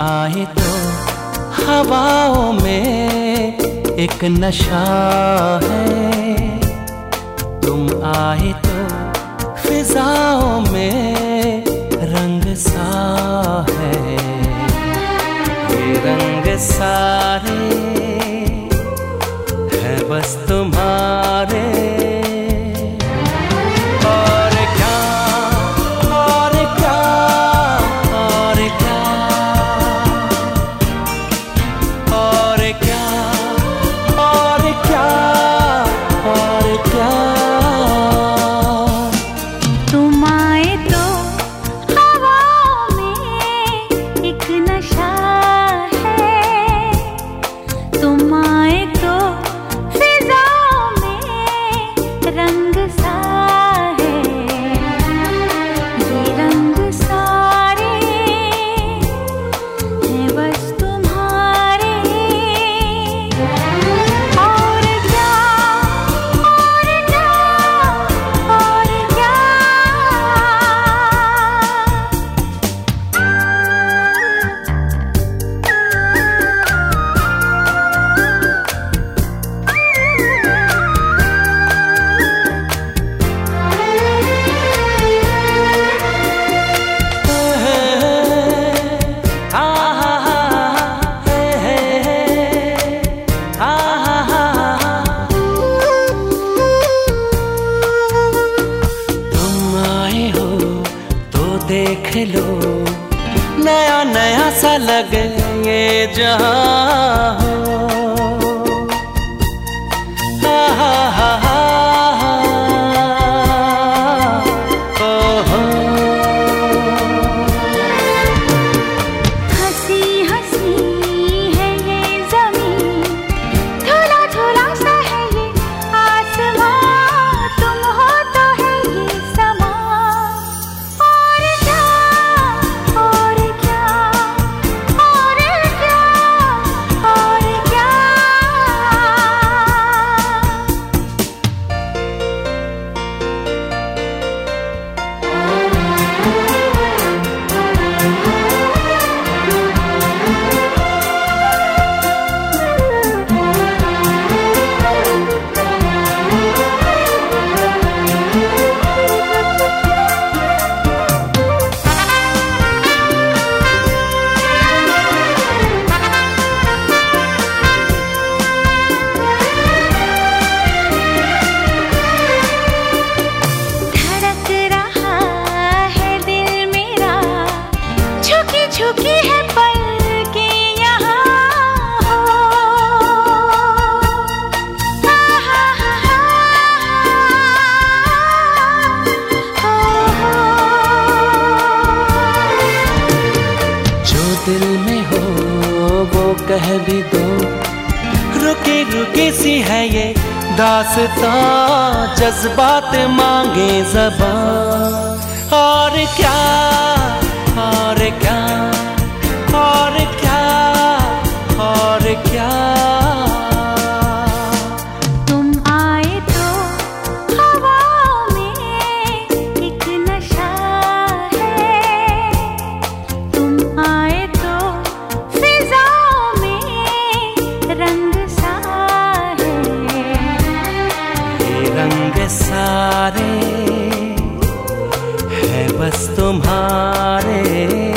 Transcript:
आए तो हवाओं में एक नशा है। तुम आए तो फिजाओं में रंग सा है। ये रंग सारे है बस तुम्हारे लो नया नया सा लगे जहाँ। कह भी दो। रुके रुके सी है ये दासता। जज्बात मांगे जबान और क्या तुम्हारे